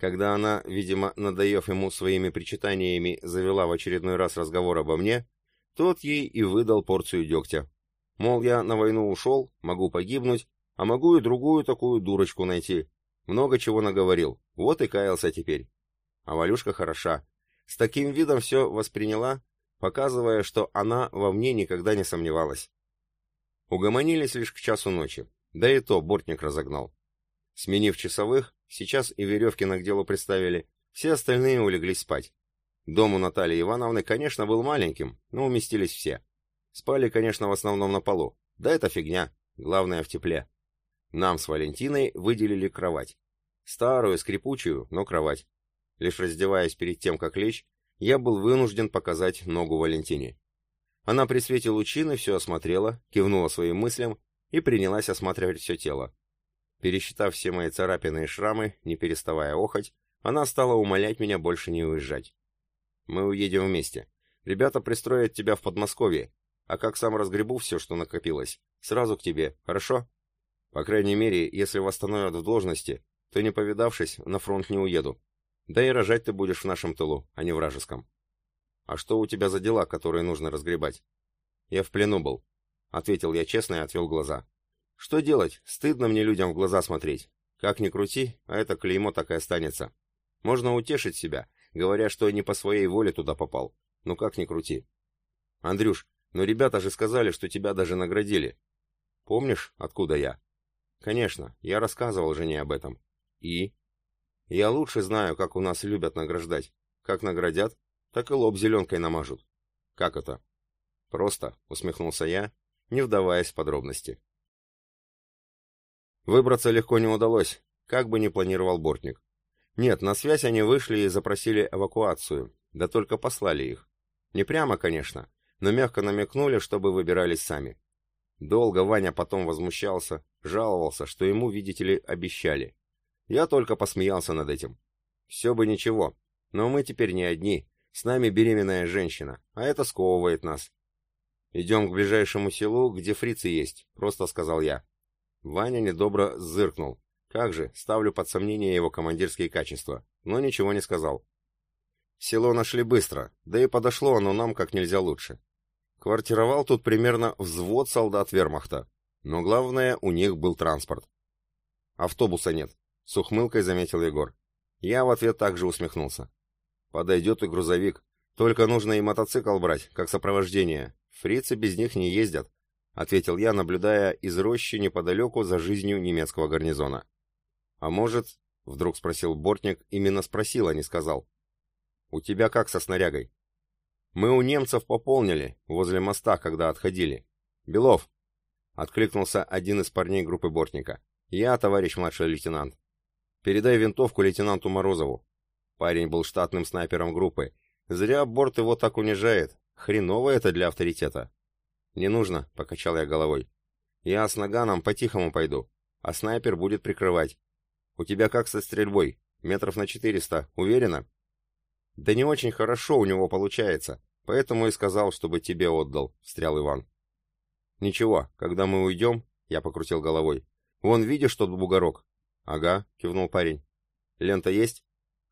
Когда она, видимо, надоев ему своими причитаниями, завела в очередной раз разговор обо мне, тот ей и выдал порцию дегтя. Мол, я на войну ушел, могу погибнуть, а могу и другую такую дурочку найти. Много чего наговорил, вот и каялся теперь. А Валюшка хороша. С таким видом все восприняла, показывая, что она во мне никогда не сомневалась. Угомонились лишь к часу ночи, да и то бортник разогнал. Сменив часовых, сейчас и веревки к делу приставили, все остальные улеглись спать. Дом у Натальи Ивановны, конечно, был маленьким, но уместились все. Спали, конечно, в основном на полу. Да это фигня. Главное в тепле. Нам с Валентиной выделили кровать. Старую, скрипучую, но кровать. Лишь раздеваясь перед тем, как лечь, я был вынужден показать ногу Валентине. Она при свете лучины все осмотрела, кивнула своим мыслям и принялась осматривать все тело. Пересчитав все мои царапины и шрамы, не переставая охоть, она стала умолять меня больше не уезжать. «Мы уедем вместе. Ребята пристроят тебя в Подмосковье, а как сам разгребу все, что накопилось, сразу к тебе, хорошо? По крайней мере, если восстановят в должности, то не повидавшись, на фронт не уеду. Да и рожать ты будешь в нашем тылу, а не вражеском. А что у тебя за дела, которые нужно разгребать? Я в плену был, ответил я честно и отвел глаза. Что делать? Стыдно мне людям в глаза смотреть. Как ни крути, а это клеймо так и останется. Можно утешить себя, говоря, что не по своей воле туда попал. Ну как ни крути. Андрюш, но ребята же сказали, что тебя даже наградили. Помнишь, откуда я? Конечно, я рассказывал жене об этом. И? Я лучше знаю, как у нас любят награждать. Как наградят, так и лоб зеленкой намажут. Как это? Просто, усмехнулся я, не вдаваясь в подробности. Выбраться легко не удалось, как бы ни планировал бортник. Нет, на связь они вышли и запросили эвакуацию, да только послали их. Не прямо, конечно, но мягко намекнули, чтобы выбирались сами. Долго Ваня потом возмущался, жаловался, что ему, видите ли, обещали. Я только посмеялся над этим. Все бы ничего, но мы теперь не одни, с нами беременная женщина, а это сковывает нас. «Идем к ближайшему селу, где фрицы есть», — просто сказал я. Ваня недобро зыркнул. Как же, ставлю под сомнение его командирские качества, но ничего не сказал. Село нашли быстро, да и подошло оно нам как нельзя лучше. Квартировал тут примерно взвод солдат вермахта, но главное, у них был транспорт. Автобуса нет, с ухмылкой заметил Егор. Я в ответ также усмехнулся. Подойдет и грузовик, только нужно и мотоцикл брать, как сопровождение. Фрицы без них не ездят, ответил я, наблюдая из рощи неподалеку за жизнью немецкого гарнизона. А может, вдруг спросил Бортник, именно спросил, а не сказал. У тебя как со снарягой? Мы у немцев пополнили, возле моста, когда отходили. Белов, откликнулся один из парней группы Бортника. Я, товарищ младший лейтенант. Передай винтовку лейтенанту Морозову. Парень был штатным снайпером группы Зря борт его так унижает. Хреново это для авторитета. Не нужно, покачал я головой. Я с наганом по-тихому пойду, а снайпер будет прикрывать. У тебя как со стрельбой? Метров на четыреста, уверена? Да не очень хорошо у него получается, поэтому и сказал, чтобы тебе отдал, встрял Иван. Ничего, когда мы уйдем, я покрутил головой. Вон видишь тот бугорок? Ага, кивнул парень. Лента есть?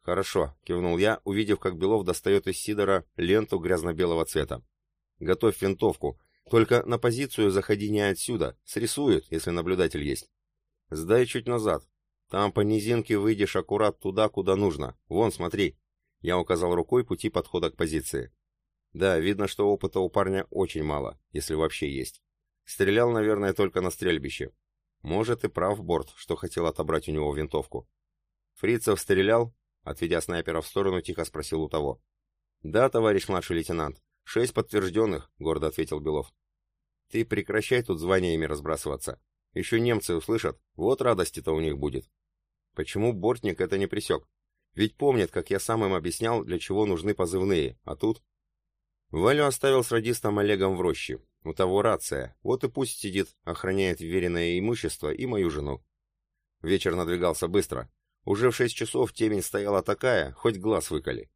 «Хорошо», — кивнул я, увидев, как Белов достает из Сидора ленту грязно-белого цвета. «Готовь винтовку. Только на позицию заходи не отсюда. Срисуют, если наблюдатель есть. Сдай чуть назад. Там по низинке выйдешь аккурат туда, куда нужно. Вон, смотри». Я указал рукой пути подхода к позиции. Да, видно, что опыта у парня очень мало, если вообще есть. Стрелял, наверное, только на стрельбище. Может, и прав Борт, что хотел отобрать у него винтовку. Фрицев стрелял, Отведя снайпера в сторону, тихо спросил у того. «Да, товарищ младший лейтенант. Шесть подтвержденных», — гордо ответил Белов. «Ты прекращай тут званиями разбрасываться. Еще немцы услышат, вот радости-то у них будет». Почему Бортник это не присек? Ведь помнит, как я сам им объяснял, для чего нужны позывные, а тут... Валю оставил с радистом Олегом в роще. У того рация, вот и пусть сидит, охраняет веренное имущество и мою жену. Вечер надвигался быстро. Уже в шесть часов темень стояла такая, хоть глаз выколи.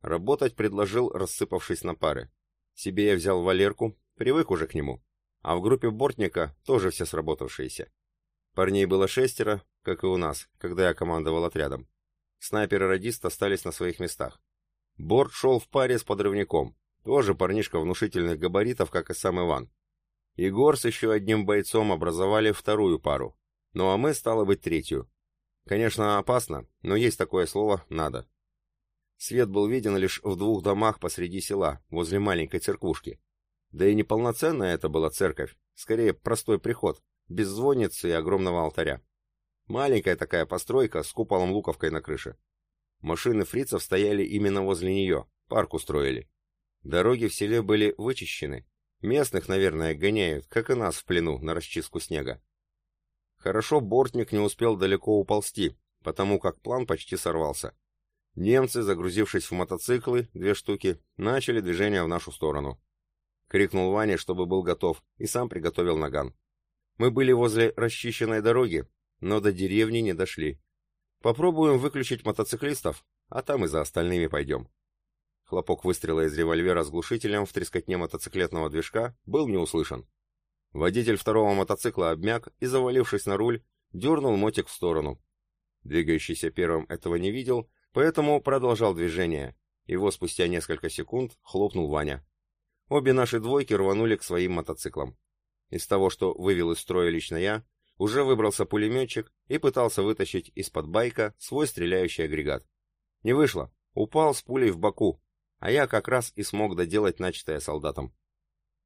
Работать предложил, рассыпавшись на пары. Себе я взял Валерку, привык уже к нему. А в группе бортника тоже все сработавшиеся. Парней было шестеро, как и у нас, когда я командовал отрядом. Снайперы и радист остались на своих местах. Борт шел в паре с подрывником. Тоже парнишка внушительных габаритов, как и сам Иван. Егор с еще одним бойцом образовали вторую пару. Ну а мы, стало быть, третью. Конечно, опасно, но есть такое слово «надо». Свет был виден лишь в двух домах посреди села, возле маленькой церквушки. Да и неполноценная это была церковь, скорее простой приход, без звонницы и огромного алтаря. Маленькая такая постройка с куполом-луковкой на крыше. Машины фрицев стояли именно возле нее, парк устроили. Дороги в селе были вычищены. Местных, наверное, гоняют, как и нас в плену, на расчистку снега. Хорошо бортник не успел далеко уползти, потому как план почти сорвался. Немцы, загрузившись в мотоциклы, две штуки, начали движение в нашу сторону. Крикнул Ване, чтобы был готов, и сам приготовил наган. Мы были возле расчищенной дороги, но до деревни не дошли. Попробуем выключить мотоциклистов, а там и за остальными пойдем. Хлопок выстрела из револьвера с глушителем в трескотне мотоциклетного движка был не услышан. Водитель второго мотоцикла обмяк и, завалившись на руль, дернул мотик в сторону. Двигающийся первым этого не видел, поэтому продолжал движение. Его спустя несколько секунд хлопнул Ваня. Обе наши двойки рванули к своим мотоциклам. Из того, что вывел из строя лично я, уже выбрался пулеметчик и пытался вытащить из-под байка свой стреляющий агрегат. Не вышло, упал с пулей в боку, а я как раз и смог доделать начатое солдатом.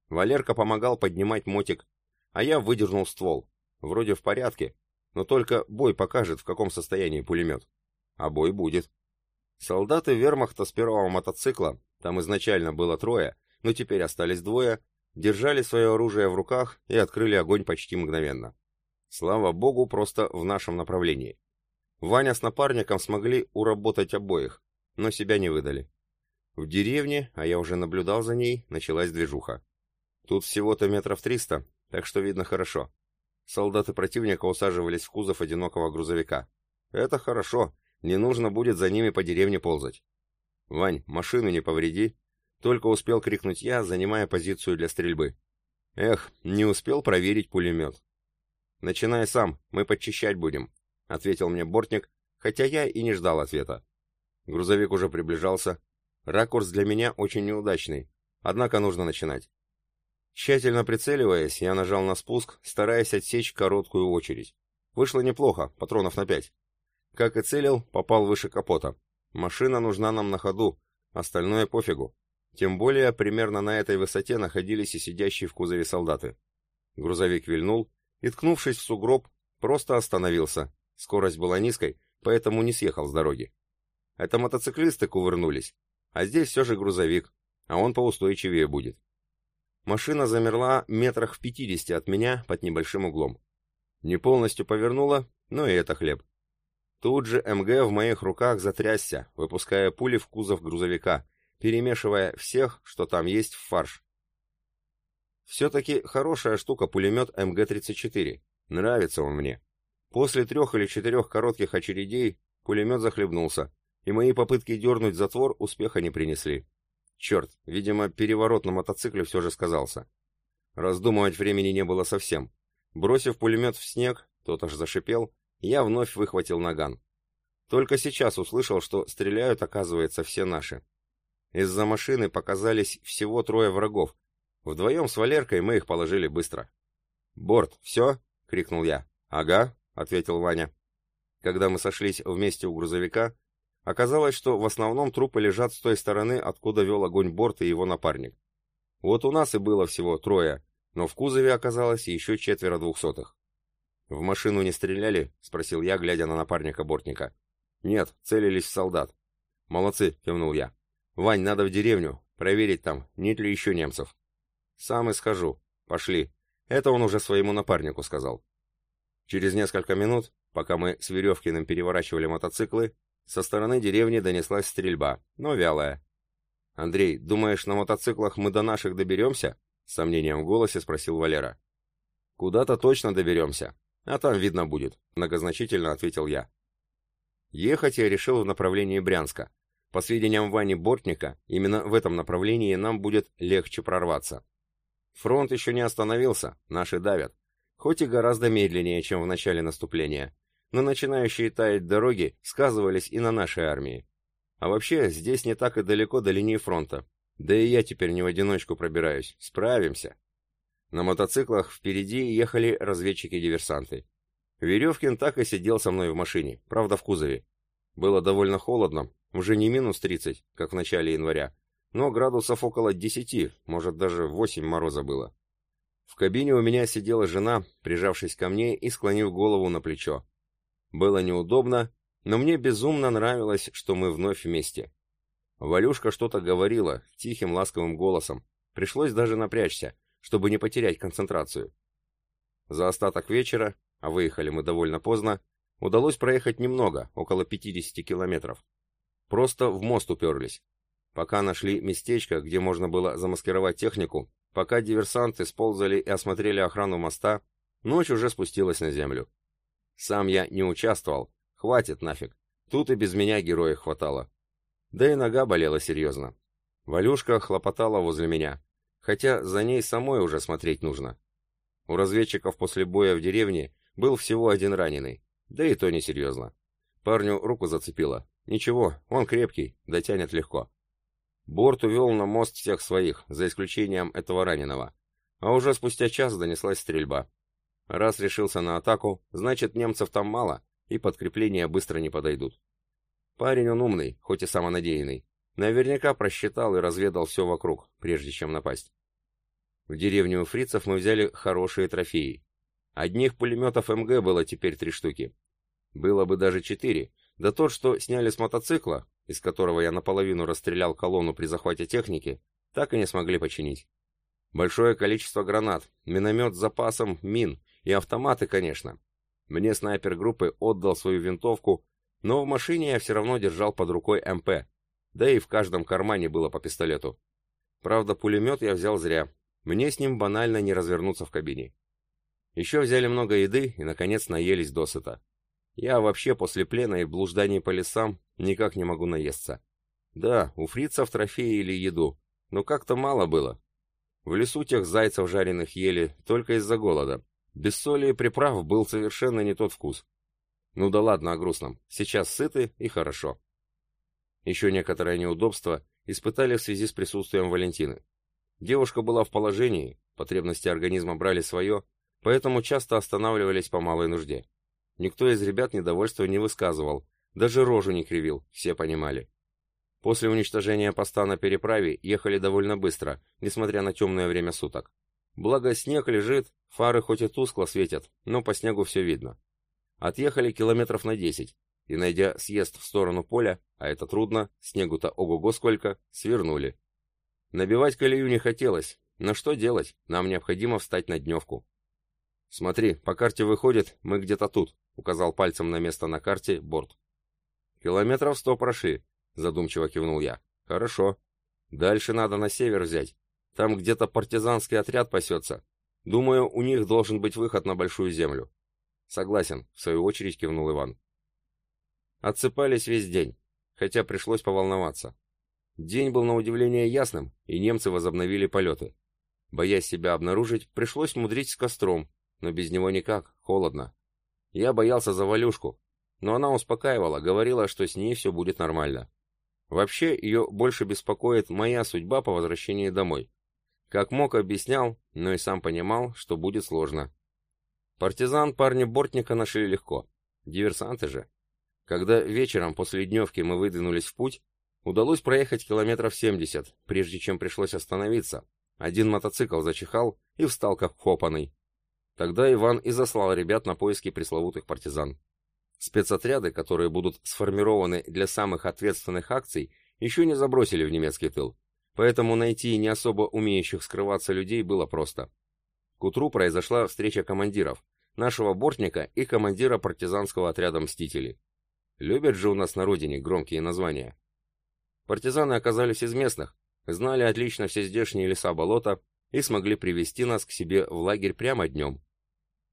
Валерка помогал поднимать мотик, а я выдернул ствол. Вроде в порядке, но только бой покажет, в каком состоянии пулемет. А бой будет. Солдаты вермахта с первого мотоцикла, там изначально было трое, но теперь остались двое, держали свое оружие в руках и открыли огонь почти мгновенно. Слава богу, просто в нашем направлении. Ваня с напарником смогли уработать обоих, но себя не выдали. В деревне, а я уже наблюдал за ней, началась движуха. Тут всего-то метров триста, так что видно хорошо. Солдаты противника усаживались в кузов одинокого грузовика. Это хорошо, не нужно будет за ними по деревне ползать. Вань, машину не повреди. Только успел крикнуть я, занимая позицию для стрельбы. Эх, не успел проверить пулемет. «Начинай сам, мы подчищать будем», — ответил мне бортник, хотя я и не ждал ответа. Грузовик уже приближался. Ракурс для меня очень неудачный, однако нужно начинать. Тщательно прицеливаясь, я нажал на спуск, стараясь отсечь короткую очередь. Вышло неплохо, патронов на пять. Как и целил, попал выше капота. Машина нужна нам на ходу, остальное пофигу. Тем более, примерно на этой высоте находились и сидящие в кузове солдаты. Грузовик вильнул и, ткнувшись в сугроб, просто остановился. Скорость была низкой, поэтому не съехал с дороги. Это мотоциклисты кувырнулись, а здесь все же грузовик, а он поустойчивее будет. Машина замерла метрах в пятидесяти от меня под небольшим углом. Не полностью повернула, но и это хлеб. Тут же МГ в моих руках затрясся, выпуская пули в кузов грузовика, перемешивая всех, что там есть, в фарш. Все-таки хорошая штука пулемет МГ-34. Нравится он мне. После трех или четырех коротких очередей пулемет захлебнулся, и мои попытки дернуть затвор успеха не принесли. Черт, видимо, переворот на мотоцикле все же сказался. Раздумывать времени не было совсем. Бросив пулемет в снег, тот аж зашипел, я вновь выхватил наган. Только сейчас услышал, что стреляют, оказывается, все наши. Из-за машины показались всего трое врагов. Вдвоем с Валеркой мы их положили быстро. «Борт, все?» — крикнул я. «Ага», — ответил Ваня. Когда мы сошлись вместе у грузовика, оказалось, что в основном трупы лежат с той стороны, откуда вел огонь борт и его напарник. Вот у нас и было всего трое, но в кузове оказалось еще четверо двухсотых. «В машину не стреляли?» — спросил я, глядя на напарника бортника. «Нет, целились в солдат». «Молодцы», — кивнул я. «Вань, надо в деревню, проверить там, нет ли еще немцев». «Сам и схожу. Пошли». Это он уже своему напарнику сказал. Через несколько минут, пока мы с Веревкиным переворачивали мотоциклы, со стороны деревни донеслась стрельба, но вялая. «Андрей, думаешь, на мотоциклах мы до наших доберемся?» — с сомнением в голосе спросил Валера. «Куда-то точно доберемся. «А там видно будет», — многозначительно ответил я. Ехать я решил в направлении Брянска. По сведениям Вани Бортника, именно в этом направлении нам будет легче прорваться. Фронт еще не остановился, наши давят. Хоть и гораздо медленнее, чем в начале наступления. Но начинающие таять дороги сказывались и на нашей армии. А вообще, здесь не так и далеко до линии фронта. Да и я теперь не в одиночку пробираюсь. Справимся. На мотоциклах впереди ехали разведчики-диверсанты. Веревкин так и сидел со мной в машине, правда в кузове. Было довольно холодно, уже не минус 30, как в начале января, но градусов около 10, может даже 8 мороза было. В кабине у меня сидела жена, прижавшись ко мне и склонив голову на плечо. Было неудобно, но мне безумно нравилось, что мы вновь вместе. Валюшка что-то говорила, тихим ласковым голосом. Пришлось даже напрячься, чтобы не потерять концентрацию. За остаток вечера, а выехали мы довольно поздно, удалось проехать немного, около 50 километров. Просто в мост уперлись. Пока нашли местечко, где можно было замаскировать технику, пока диверсанты сползали и осмотрели охрану моста, ночь уже спустилась на землю. Сам я не участвовал, хватит нафиг, тут и без меня героев хватало. Да и нога болела серьезно. Валюшка хлопотала возле меня, хотя за ней самой уже смотреть нужно. У разведчиков после боя в деревне был всего один раненый, да и то несерьезно. Парню руку зацепило. Ничего, он крепкий, дотянет легко. Борт увел на мост всех своих, за исключением этого раненого. А уже спустя час донеслась стрельба. Раз решился на атаку, значит немцев там мало, и подкрепления быстро не подойдут. Парень он умный, хоть и самонадеянный. Наверняка просчитал и разведал все вокруг, прежде чем напасть. В деревню у фрицев мы взяли хорошие трофеи. Одних пулеметов МГ было теперь три штуки. Было бы даже четыре, да тот, что сняли с мотоцикла, из которого я наполовину расстрелял колонну при захвате техники, так и не смогли починить. Большое количество гранат, миномет с запасом, мин и автоматы, конечно. Мне снайпер группы отдал свою винтовку, но в машине я все равно держал под рукой МП, да и в каждом кармане было по пистолету. Правда, пулемет я взял зря. Мне с ним банально не развернуться в кабине. Еще взяли много еды и, наконец, наелись досыта. Я вообще после плена и блужданий по лесам никак не могу наесться. Да, у фрицев трофеи или еду, но как-то мало было. В лесу тех зайцев жареных ели только из-за голода. Без соли и приправ был совершенно не тот вкус. Ну да ладно о грустном, сейчас сыты и хорошо. Еще некоторое неудобство испытали в связи с присутствием Валентины. Девушка была в положении, потребности организма брали свое, поэтому часто останавливались по малой нужде. Никто из ребят недовольства не высказывал, даже рожу не кривил, все понимали. После уничтожения поста на переправе ехали довольно быстро, несмотря на темное время суток. Благо снег лежит, фары хоть и тускло светят, но по снегу все видно. Отъехали километров на десять, и, найдя съезд в сторону поля, а это трудно, снегу-то ого-го сколько, свернули. Набивать колею не хотелось, но что делать, нам необходимо встать на дневку. «Смотри, по карте выходит, мы где-то тут», — указал пальцем на место на карте борт. «Километров сто прошли», — задумчиво кивнул я. «Хорошо. Дальше надо на север взять. Там где-то партизанский отряд пасется. Думаю, у них должен быть выход на Большую Землю. Согласен, в свою очередь кивнул Иван. Отсыпались весь день, хотя пришлось поволноваться. День был на удивление ясным, и немцы возобновили полеты. Боясь себя обнаружить, пришлось мудрить с костром, но без него никак, холодно. Я боялся за Валюшку, но она успокаивала, говорила, что с ней все будет нормально. Вообще, ее больше беспокоит моя судьба по возвращении домой. Как мог, объяснял, но и сам понимал, что будет сложно. Партизан парни Бортника нашли легко. Диверсанты же. Когда вечером после дневки мы выдвинулись в путь, удалось проехать километров 70, прежде чем пришлось остановиться. Один мотоцикл зачихал и встал как вхопанный. Тогда Иван и заслал ребят на поиски пресловутых партизан. Спецотряды, которые будут сформированы для самых ответственных акций, еще не забросили в немецкий тыл, поэтому найти не особо умеющих скрываться людей было просто. К утру произошла встреча командиров, нашего бортника и командира партизанского отряда «Мстители». Любят же у нас на родине громкие названия. Партизаны оказались из местных, знали отлично все здешние леса-болота и смогли привести нас к себе в лагерь прямо днем.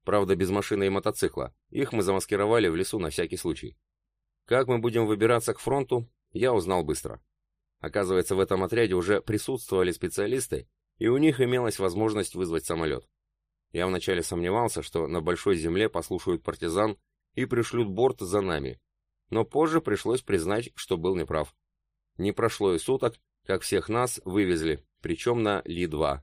Правда, без машины и мотоцикла. Их мы замаскировали в лесу на всякий случай. Как мы будем выбираться к фронту, я узнал быстро. Оказывается, в этом отряде уже присутствовали специалисты, и у них имелась возможность вызвать самолет. Я вначале сомневался, что на Большой Земле послушают партизан и пришлют борт за нами, но позже пришлось признать, что был неправ. Не прошло и суток, как всех нас вывезли, причем на Ли-2.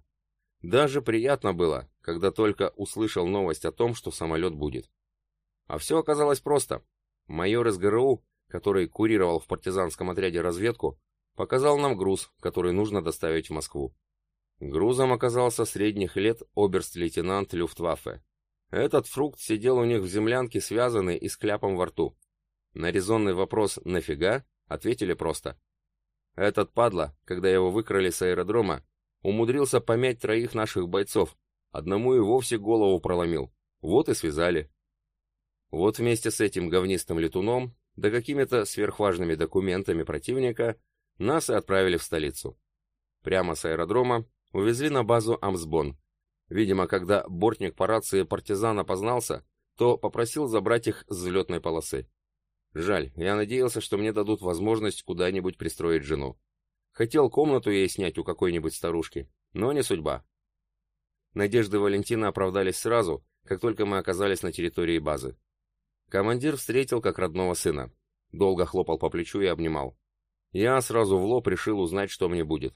Даже приятно было, когда только услышал новость о том, что самолет будет. А все оказалось просто. Майор из ГРУ, который курировал в партизанском отряде разведку, показал нам груз, который нужно доставить в Москву. Грузом оказался средних лет оберст-лейтенант Люфтваффе. Этот фрукт сидел у них в землянке связанный и с кляпом во рту. На резонный вопрос «нафига?» ответили просто. Этот падла, когда его выкрали с аэродрома, умудрился помять троих наших бойцов, одному и вовсе голову проломил. Вот и связали. Вот вместе с этим говнистым летуном, да какими-то сверхважными документами противника, нас и отправили в столицу. Прямо с аэродрома Увезли на базу Амсбон. Видимо, когда бортник по рации партизан опознался, то попросил забрать их с взлетной полосы. Жаль, я надеялся, что мне дадут возможность куда-нибудь пристроить жену. Хотел комнату ей снять у какой-нибудь старушки, но не судьба. Надежды Валентина оправдались сразу, как только мы оказались на территории базы. Командир встретил как родного сына. Долго хлопал по плечу и обнимал. Я сразу в лоб решил узнать, что мне будет.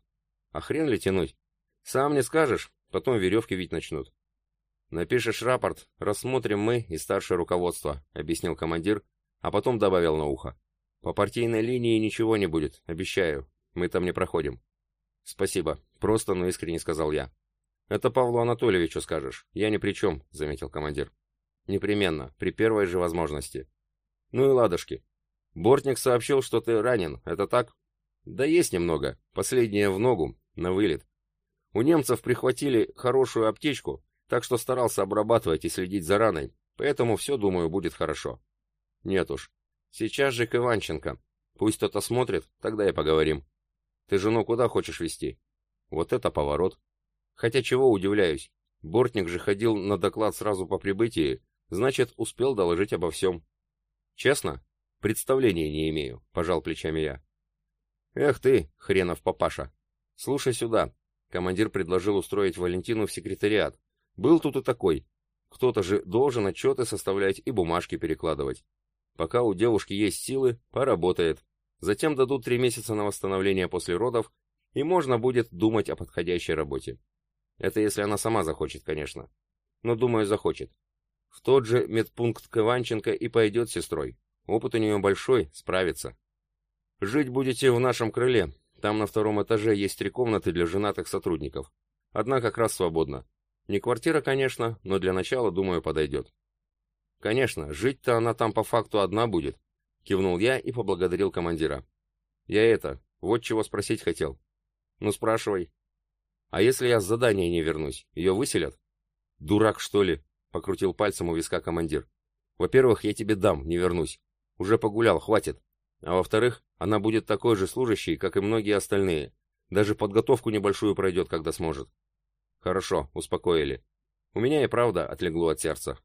А хрен ли тянуть? Сам не скажешь, потом веревки ведь начнут. Напишешь рапорт, рассмотрим мы и старшее руководство, объяснил командир, а потом добавил на ухо. По партийной линии ничего не будет, обещаю. Мы там не проходим. Спасибо, просто, но искренне сказал я. Это Павлу Анатольевичу скажешь. Я ни при чем, заметил командир. Непременно, при первой же возможности. Ну и ладушки. Бортник сообщил, что ты ранен, это так? Да есть немного. Последнее в ногу, на вылет. У немцев прихватили хорошую аптечку, так что старался обрабатывать и следить за раной, поэтому все, думаю, будет хорошо. Нет уж. Сейчас же к Иванченко. Пусть кто-то смотрит, тогда и поговорим. Ты жену куда хочешь вести? Вот это поворот. Хотя чего удивляюсь. Бортник же ходил на доклад сразу по прибытии, значит, успел доложить обо всем. Честно? Представления не имею, пожал плечами я. Эх ты, хренов папаша. Слушай сюда. Командир предложил устроить Валентину в секретариат. Был тут и такой. Кто-то же должен отчеты составлять и бумажки перекладывать. Пока у девушки есть силы, поработает. Затем дадут три месяца на восстановление после родов, и можно будет думать о подходящей работе. Это если она сама захочет, конечно. Но, думаю, захочет. В тот же медпункт к Иванченко и пойдет сестрой. Опыт у нее большой, справится. Жить будете в нашем крыле. Там на втором этаже есть три комнаты для женатых сотрудников. Одна как раз свободна. Не квартира, конечно, но для начала, думаю, подойдет. Конечно, жить-то она там по факту одна будет. Кивнул я и поблагодарил командира. Я это, вот чего спросить хотел. Ну, спрашивай. А если я с задания не вернусь, ее выселят? Дурак, что ли? Покрутил пальцем у виска командир. Во-первых, я тебе дам, не вернусь. Уже погулял, хватит. А во-вторых, она будет такой же служащей, как и многие остальные. Даже подготовку небольшую пройдет, когда сможет. Хорошо, успокоили. У меня и правда отлегло от сердца.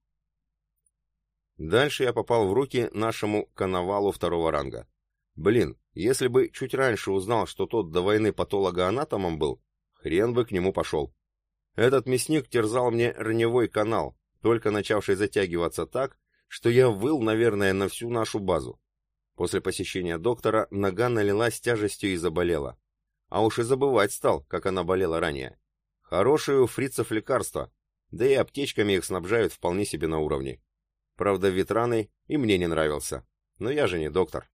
Дальше я попал в руки нашему коновалу второго ранга. Блин, если бы чуть раньше узнал, что тот до войны патологоанатомом был, хрен бы к нему пошел. Этот мясник терзал мне раневой канал, только начавший затягиваться так, что я выл, наверное, на всю нашу базу. После посещения доктора нога налилась тяжестью и заболела. А уж и забывать стал, как она болела ранее. Хорошие у фрицев лекарства, да и аптечками их снабжают вполне себе на уровне. Правда, ветраный и мне не нравился. Но я же не доктор.